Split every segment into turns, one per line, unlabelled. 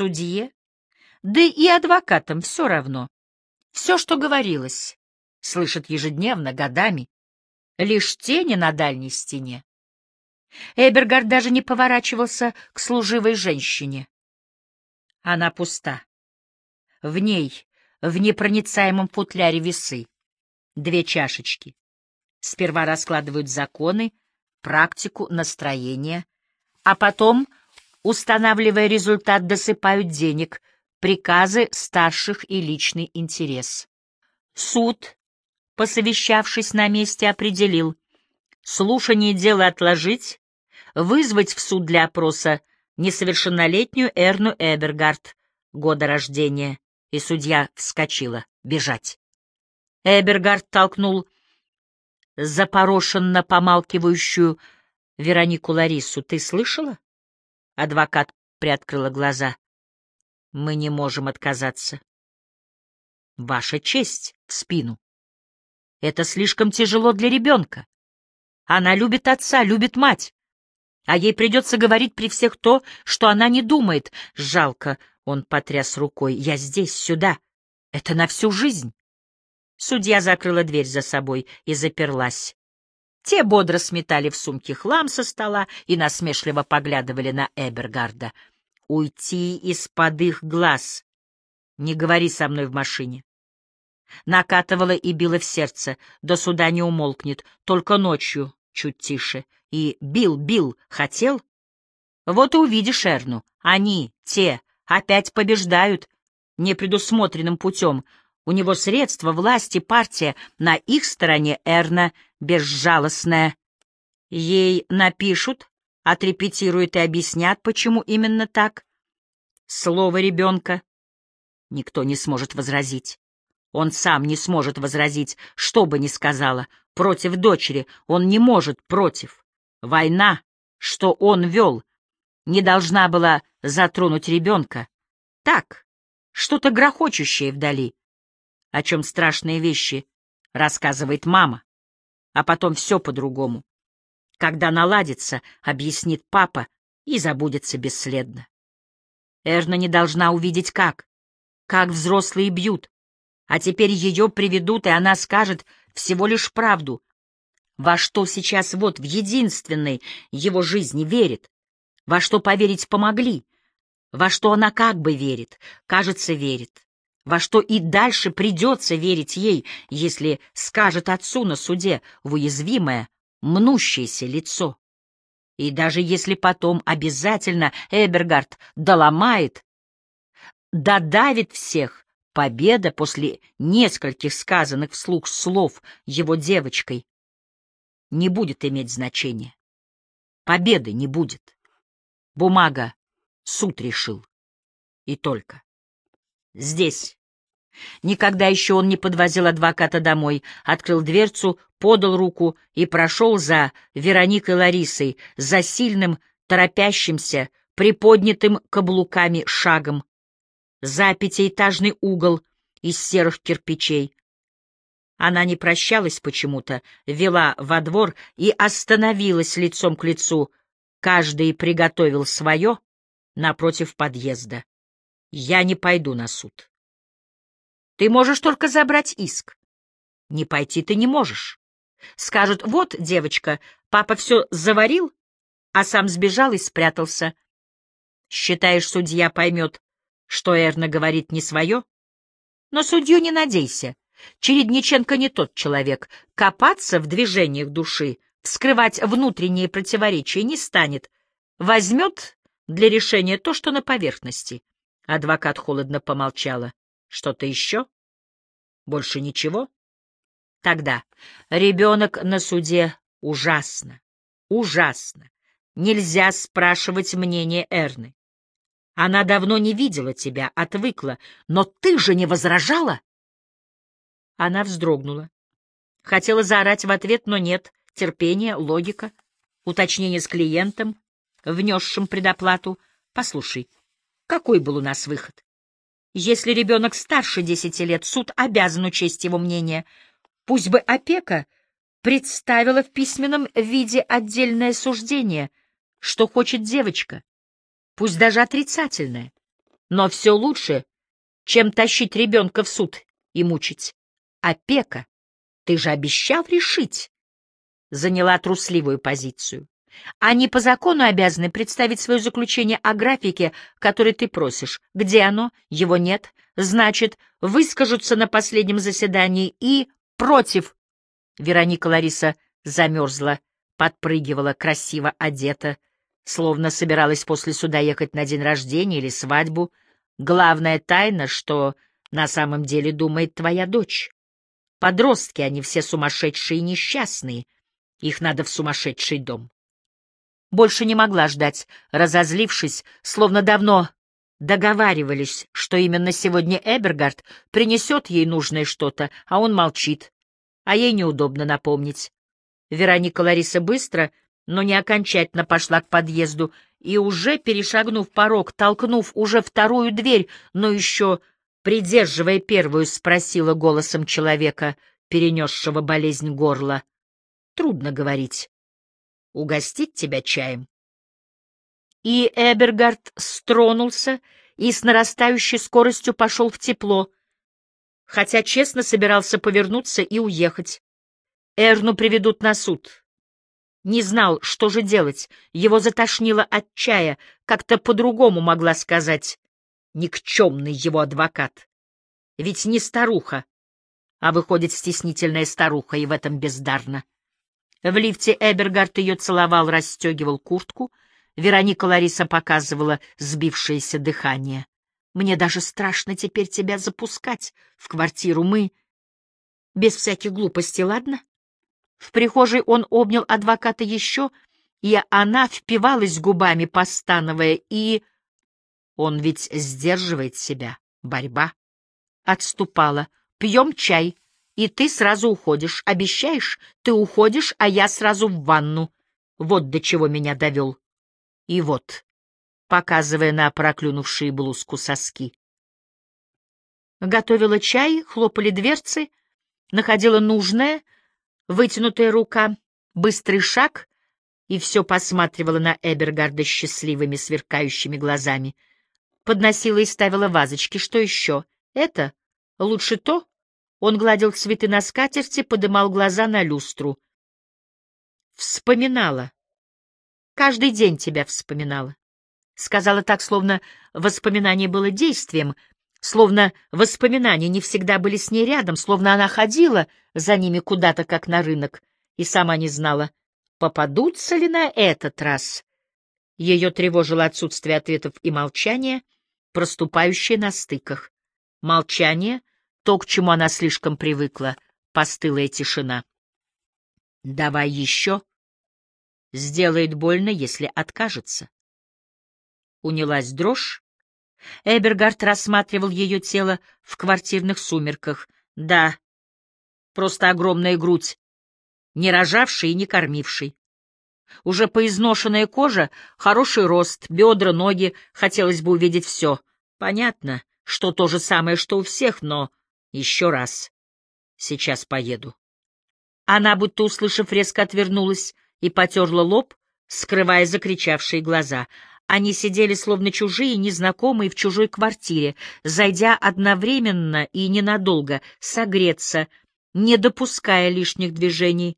судье, да и адвокатам все равно. Все, что говорилось, слышат ежедневно, годами. Лишь тени на дальней стене. Эбергард даже не поворачивался к служивой женщине. Она пуста. В ней, в непроницаемом футляре весы, две чашечки. Сперва раскладывают законы, практику, настроение, а потом, устанавливая результат, досыпают денег, приказы старших и личный интерес. Суд, посовещавшись на месте, определил слушание дела отложить, вызвать в суд для опроса несовершеннолетнюю Эрну Эбергард, года рождения, и судья вскочила, бежать. Эбергард толкнул запорошенно помалкивающую Веронику Ларису. «Ты слышала?» Адвокат приоткрыла глаза. «Мы не можем отказаться». «Ваша честь в спину. Это слишком тяжело для ребенка. Она любит отца, любит мать. А ей придется говорить при всех то, что она не думает. Жалко, он потряс рукой. Я здесь, сюда. Это на всю жизнь. Судья закрыла дверь за собой и заперлась. Те бодро сметали в сумке хлам со стола и насмешливо поглядывали на Эбергарда. «Уйти из-под их глаз! Не говори со мной в машине!» Накатывала и била в сердце, до суда не умолкнет, только ночью, чуть тише. И бил, бил, хотел? Вот и увидишь Эрну. Они, те, опять побеждают непредусмотренным путем, у него средства, власти, партия. На их стороне Эрна безжалостная. Ей напишут, отрепетируют и объяснят, почему именно так. Слово ребенка никто не сможет возразить. Он сам не сможет возразить, что бы ни сказала. Против дочери он не может против. Война, что он вел, не должна была затронуть ребенка. Так, что-то грохочущее вдали о чем страшные вещи рассказывает мама, а потом все по-другому. Когда наладится, объяснит папа и забудется бесследно. Эрна не должна увидеть как, как взрослые бьют, а теперь ее приведут, и она скажет всего лишь правду, во что сейчас вот в единственной его жизни верит, во что поверить помогли, во что она как бы верит, кажется, верит во что и дальше придется верить ей, если скажет отцу на суде в уязвимое, мнущееся лицо. И даже если потом обязательно Эбергард доломает, додавит всех, победа после нескольких сказанных вслух слов его девочкой не будет иметь значения. Победы не будет. Бумага суд решил. И только. Здесь. Никогда еще он не подвозил адвоката домой, открыл дверцу, подал руку и прошел за Вероникой Ларисой, за сильным, торопящимся, приподнятым каблуками шагом, за пятиэтажный угол из серых кирпичей. Она не прощалась почему-то, вела во двор и остановилась лицом к лицу. Каждый приготовил свое напротив подъезда. Я не пойду на суд. Ты можешь только забрать иск. Не пойти ты не можешь. Скажут, вот, девочка, папа все заварил, а сам сбежал и спрятался. Считаешь, судья поймет, что Эрна говорит не свое? Но судью не надейся. Чередниченко не тот человек. Копаться в движениях души, вскрывать внутренние противоречия не станет. Возьмет для решения то, что на поверхности. Адвокат холодно помолчала. Что-то еще? Больше ничего? Тогда ребенок на суде ужасно, ужасно. Нельзя спрашивать мнение Эрны. Она давно не видела тебя, отвыкла, но ты же не возражала? Она вздрогнула. Хотела заорать в ответ, но нет. Терпение, логика, уточнение с клиентом, внесшим предоплату. Послушай, какой был у нас выход? Если ребенок старше десяти лет, суд обязан учесть его мнение. Пусть бы опека представила в письменном виде отдельное суждение, что хочет девочка, пусть даже отрицательное. Но все лучше, чем тащить ребенка в суд и мучить. Опека, ты же обещал решить. Заняла трусливую позицию. Они по закону обязаны представить свое заключение о графике, который ты просишь. Где оно? Его нет. Значит, выскажутся на последнем заседании и против. Вероника Лариса замерзла, подпрыгивала, красиво одета, словно собиралась после суда ехать на день рождения или свадьбу. Главная тайна, что на самом деле думает твоя дочь. Подростки, они все сумасшедшие и несчастные. Их надо в сумасшедший дом. Больше не могла ждать, разозлившись, словно давно договаривались, что именно сегодня Эбергард принесет ей нужное что-то, а он молчит, а ей неудобно напомнить. Вероника Лариса быстро, но не окончательно пошла к подъезду и уже, перешагнув порог, толкнув уже вторую дверь, но еще придерживая первую, спросила голосом человека, перенесшего болезнь горла. Трудно говорить угостить тебя чаем. И Эбергард стронулся и с нарастающей скоростью пошел в тепло, хотя честно собирался повернуться и уехать. Эрну приведут на суд. Не знал, что же делать, его затошнило от чая, как-то по-другому могла сказать никчемный его адвокат. Ведь не старуха, а выходит стеснительная старуха, и в этом бездарно. В лифте Эбергард ее целовал, расстегивал куртку. Вероника Лариса показывала сбившееся дыхание. «Мне даже страшно теперь тебя запускать в квартиру. Мы...» «Без всяких глупостей, ладно?» В прихожей он обнял адвоката еще, и она впивалась губами, постановая, и... Он ведь сдерживает себя. Борьба. Отступала. «Пьем чай», и ты сразу уходишь. Обещаешь? Ты уходишь, а я сразу в ванну. Вот до чего меня довел. И вот, показывая на проклюнувшие блузку соски. Готовила чай, хлопали дверцы, находила нужное, вытянутая рука, быстрый шаг, и все посматривала на Эбергарда счастливыми сверкающими глазами. Подносила и ставила вазочки. Что еще? Это? Лучше то? Он гладил цветы на скатерти, подымал глаза на люстру. Вспоминала. Каждый день тебя вспоминала. Сказала так, словно воспоминание было действием, словно воспоминания не всегда были с ней рядом, словно она ходила за ними куда-то, как на рынок, и сама не знала, попадутся ли на этот раз. Ее тревожило отсутствие ответов и молчание, проступающее на стыках. Молчание, то, к чему она слишком привыкла, постылая тишина. «Давай еще». Сделает больно, если откажется. Унялась дрожь. Эбергард рассматривал ее тело в квартирных сумерках. Да, просто огромная грудь, не рожавший и не кормивший. Уже поизношенная кожа, хороший рост, бедра, ноги, хотелось бы увидеть все. Понятно, что то же самое, что у всех, но еще раз. Сейчас поеду. Она, будто услышав, резко отвернулась и потерла лоб, скрывая закричавшие глаза. Они сидели словно чужие, незнакомые в чужой квартире, зайдя одновременно и ненадолго, согреться, не допуская лишних движений.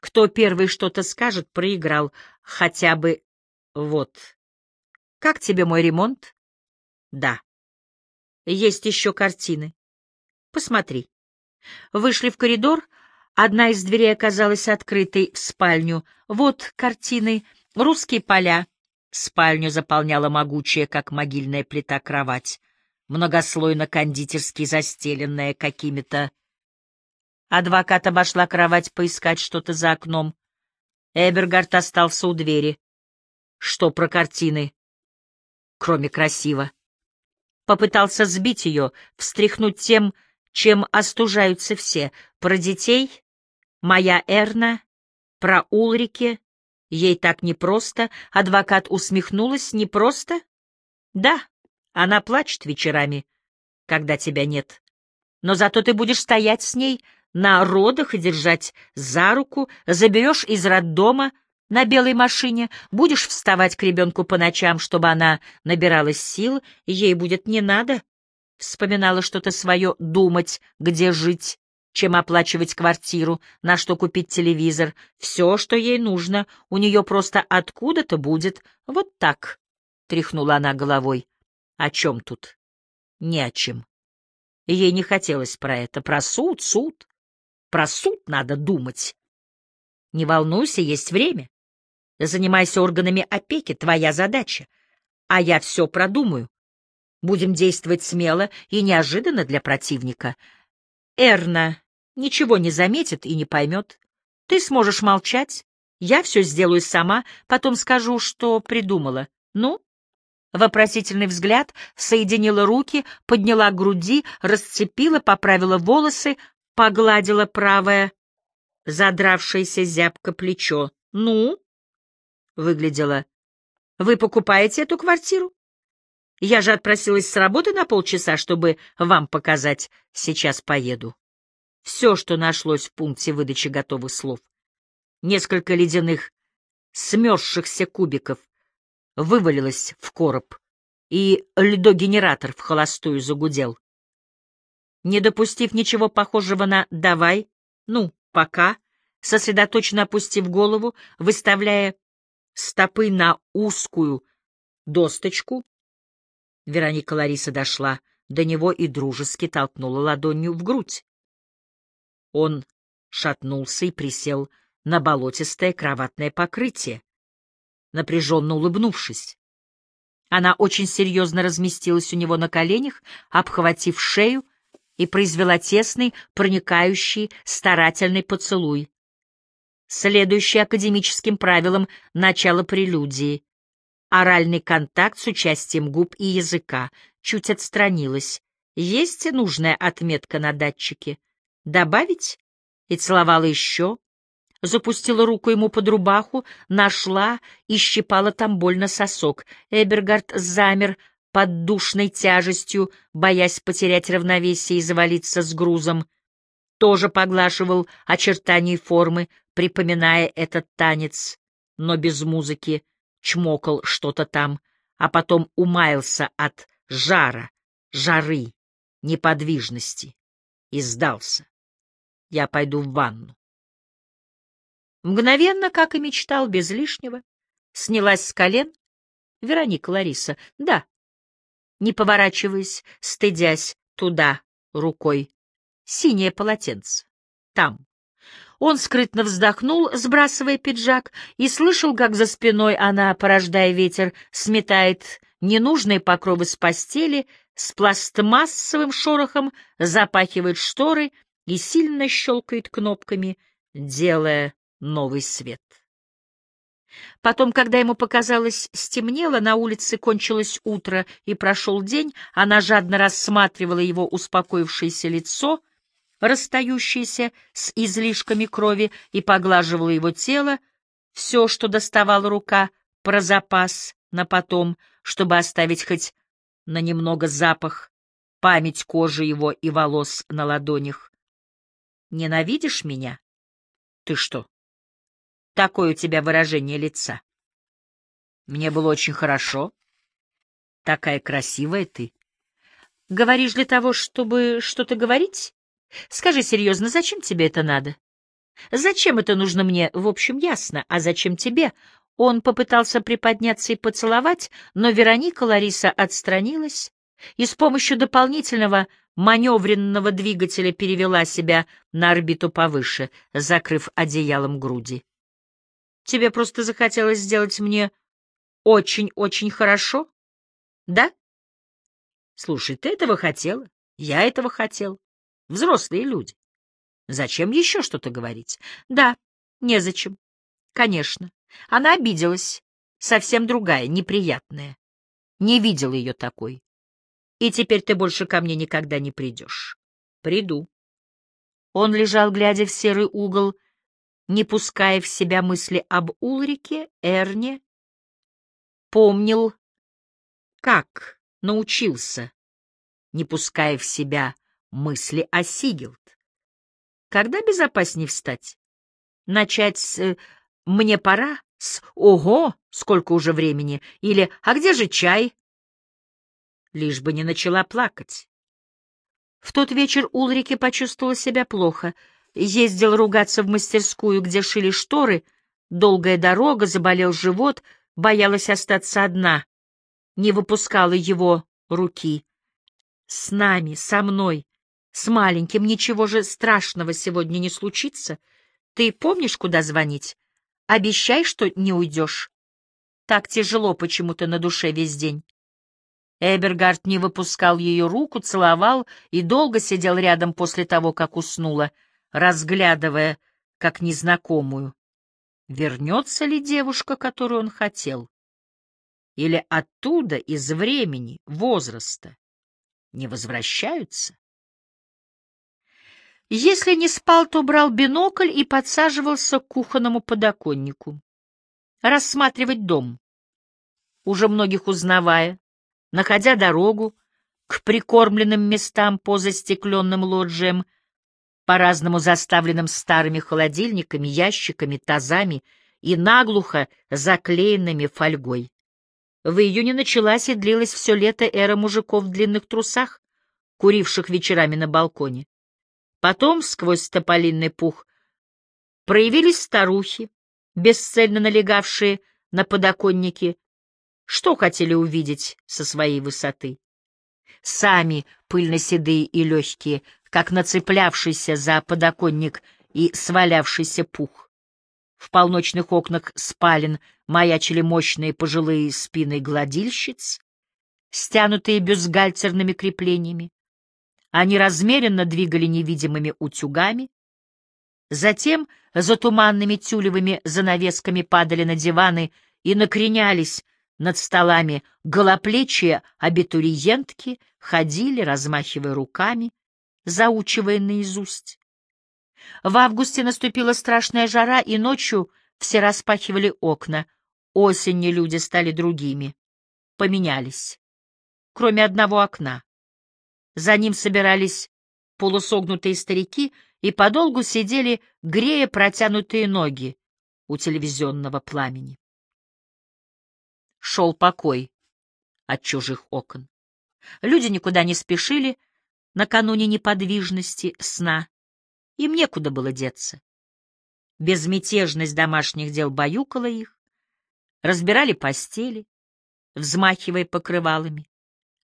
Кто первый что-то скажет, проиграл. Хотя бы вот. Как тебе мой ремонт? Да. Есть еще картины. Посмотри. Вышли в коридор. Одна из дверей оказалась открытой в спальню. Вот картины. Русские поля. Спальню заполняла могучая, как могильная плита, кровать. Многослойно-кондитерски застеленная какими-то... Адвокат обошла кровать поискать что-то за окном. Эбергард остался у двери. Что про картины? Кроме красиво. Попытался сбить ее, встряхнуть тем, чем остужаются все. Про детей, моя Эрна, про Улрике, ей так непросто, адвокат усмехнулась, непросто? Да, она плачет вечерами, когда тебя нет. Но зато ты будешь стоять с ней на родах и держать за руку, заберешь из роддома, на белой машине, будешь вставать к ребенку по ночам, чтобы она набиралась сил, ей будет не надо. Вспоминала что-то свое думать, где жить, чем оплачивать квартиру, на что купить телевизор. Все, что ей нужно, у нее просто откуда-то будет. Вот так, — тряхнула она головой. О чем тут? Ни о чем. Ей не хотелось про это. Про суд, суд. Про суд надо думать. Не волнуйся, есть время. Занимайся органами опеки, твоя задача. А я все продумаю. Будем действовать смело и неожиданно для противника. Эрна ничего не заметит и не поймет. Ты сможешь молчать, я все сделаю сама, потом скажу, что придумала. Ну? Вопросительный взгляд соединила руки, подняла груди, расцепила, поправила волосы, погладила правое, задравшееся зябко плечо. Ну? выглядела. «Вы покупаете эту квартиру? Я же отпросилась с работы на полчаса, чтобы вам показать. Сейчас поеду». Все, что нашлось в пункте выдачи готовых слов. Несколько ледяных, смерзшихся кубиков вывалилось в короб, и льдогенератор в холостую загудел. Не допустив ничего похожего на «давай», ну, пока, сосредоточенно опустив голову, выставляя стопы на узкую досточку. Вероника Лариса дошла до него и дружески толкнула ладонью в грудь. Он шатнулся и присел на болотистое кроватное покрытие, напряженно улыбнувшись. Она очень серьезно разместилась у него на коленях, обхватив шею, и произвела тесный, проникающий, старательный поцелуй следующий академическим правилам начало прелюдии. Оральный контакт с участием губ и языка. Чуть отстранилась. Есть нужная отметка на датчике? Добавить? И целовала еще. Запустила руку ему под рубаху, нашла и щипала там больно сосок. Эбергард замер под душной тяжестью, боясь потерять равновесие и завалиться с грузом. Тоже поглаживал очертания формы, припоминая этот танец, но без музыки, чмокал что-то там, а потом умаялся от жара, жары, неподвижности и сдался. Я пойду в ванну. Мгновенно, как и мечтал, без лишнего, снялась с колен. Вероника Лариса, да, не поворачиваясь, стыдясь туда рукой. Синее полотенце. Там. Он скрытно вздохнул, сбрасывая пиджак, и слышал, как за спиной она, порождая ветер, сметает ненужные покровы с постели, с пластмассовым шорохом запахивает шторы и сильно щелкает кнопками, делая новый свет. Потом, когда ему показалось стемнело, на улице кончилось утро и прошел день, она жадно рассматривала его успокоившееся лицо — расстающийся с излишками крови, и поглаживала его тело, все, что доставала рука, про запас на потом, чтобы оставить хоть на немного запах, память кожи его и волос на ладонях. «Ненавидишь меня? Ты что? Такое у тебя выражение лица. Мне было очень хорошо. Такая красивая ты. Говоришь для того, чтобы что-то говорить? Скажи серьезно, зачем тебе это надо? Зачем это нужно мне, в общем, ясно, а зачем тебе? Он попытался приподняться и поцеловать, но Вероника Лариса отстранилась и с помощью дополнительного маневренного двигателя перевела себя на орбиту повыше, закрыв одеялом груди. Тебе просто захотелось сделать мне очень-очень хорошо? Да? Слушай, ты этого хотела, я этого хотел. Взрослые люди. Зачем еще что-то говорить? Да, незачем. Конечно. Она обиделась. Совсем другая, неприятная. Не видел ее такой. И теперь ты больше ко мне никогда не придешь. Приду. Он лежал, глядя в серый угол, не пуская в себя мысли об Улрике, Эрне. Помнил, как научился, не пуская в себя мысли о Сигилд. Когда безопаснее встать? Начать с «мне пора» с «Ого, сколько уже времени!» или «А где же чай?» Лишь бы не начала плакать. В тот вечер Улрике почувствовала себя плохо. Ездил ругаться в мастерскую, где шили шторы, долгая дорога, заболел живот, боялась остаться одна, не выпускала его руки. С нами, со мной, с маленьким ничего же страшного сегодня не случится. Ты помнишь, куда звонить? Обещай, что не уйдешь. Так тяжело почему-то на душе весь день. Эбергард не выпускал ее руку, целовал и долго сидел рядом после того, как уснула, разглядывая, как незнакомую. Вернется ли девушка, которую он хотел? Или оттуда, из времени, возраста, не возвращаются? Если не спал, то брал бинокль и подсаживался к кухонному подоконнику. Рассматривать дом, уже многих узнавая, находя дорогу к прикормленным местам по застекленным лоджиям, по-разному заставленным старыми холодильниками, ящиками, тазами и наглухо заклеенными фольгой. В июне началась и длилась все лето эра мужиков в длинных трусах, куривших вечерами на балконе. Потом, сквозь тополинный пух, проявились старухи, бесцельно налегавшие на подоконники, что хотели увидеть со своей высоты. Сами пыльно-седые и легкие, как нацеплявшийся за подоконник и свалявшийся пух. В полночных окнах спален маячили мощные пожилые спины гладильщиц, стянутые бюстгальтерными креплениями. Они размеренно двигали невидимыми утюгами, затем за туманными тюлевыми занавесками падали на диваны и накренялись над столами голоплечие абитуриентки, ходили, размахивая руками, заучивая наизусть. В августе наступила страшная жара, и ночью все распахивали окна. Осенью люди стали другими, поменялись, кроме одного окна. За ним собирались полусогнутые старики и подолгу сидели, грея протянутые ноги у телевизионного пламени. Шел покой от чужих окон. Люди никуда не спешили накануне неподвижности сна. Им некуда было деться. Безмятежность домашних дел баюкала их, разбирали постели, взмахивая покрывалами,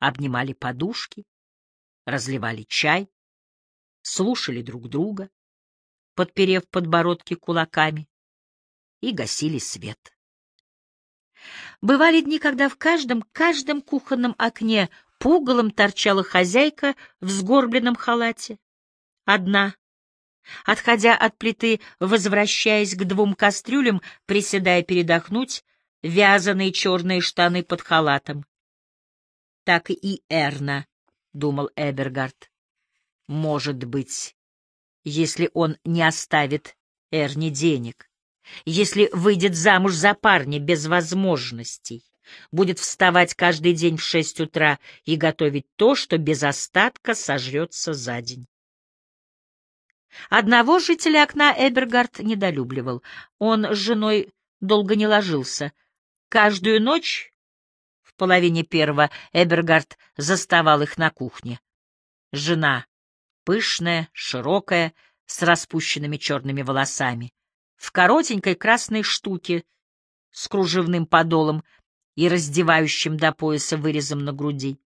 обнимали подушки, разливали чай, слушали друг друга, подперев подбородки кулаками, и гасили свет. Бывали дни, когда в каждом, каждом кухонном окне пугалом торчала хозяйка в сгорбленном халате. Одна, отходя от плиты, возвращаясь к двум кастрюлям, приседая передохнуть, вязаные черные штаны под халатом. Так и Эрна думал Эбергард. Может быть, если он не оставит Эрни денег, если выйдет замуж за парня без возможностей, будет вставать каждый день в шесть утра и готовить то, что без остатка сожрется за день. Одного жителя окна Эбергард недолюбливал. Он с женой долго не ложился. Каждую ночь половине первого Эбергард заставал их на кухне. Жена, пышная, широкая, с распущенными черными волосами, в коротенькой красной штуке с кружевным подолом и раздевающим до пояса вырезом на груди.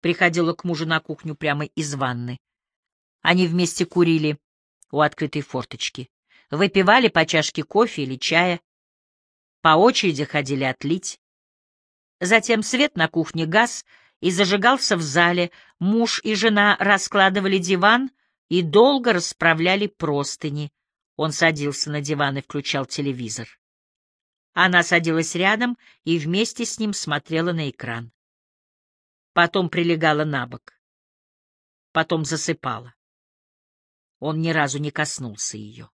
Приходила к мужу на кухню прямо из ванны. Они вместе курили у открытой форточки, выпивали по чашке кофе или чая, по очереди ходили отлить. Затем свет на кухне гас и зажигался в зале, муж и жена раскладывали диван и долго расправляли простыни. Он садился на диван и включал телевизор. Она садилась рядом и вместе с ним смотрела на экран. Потом прилегала на бок. Потом засыпала. Он ни разу не коснулся ее.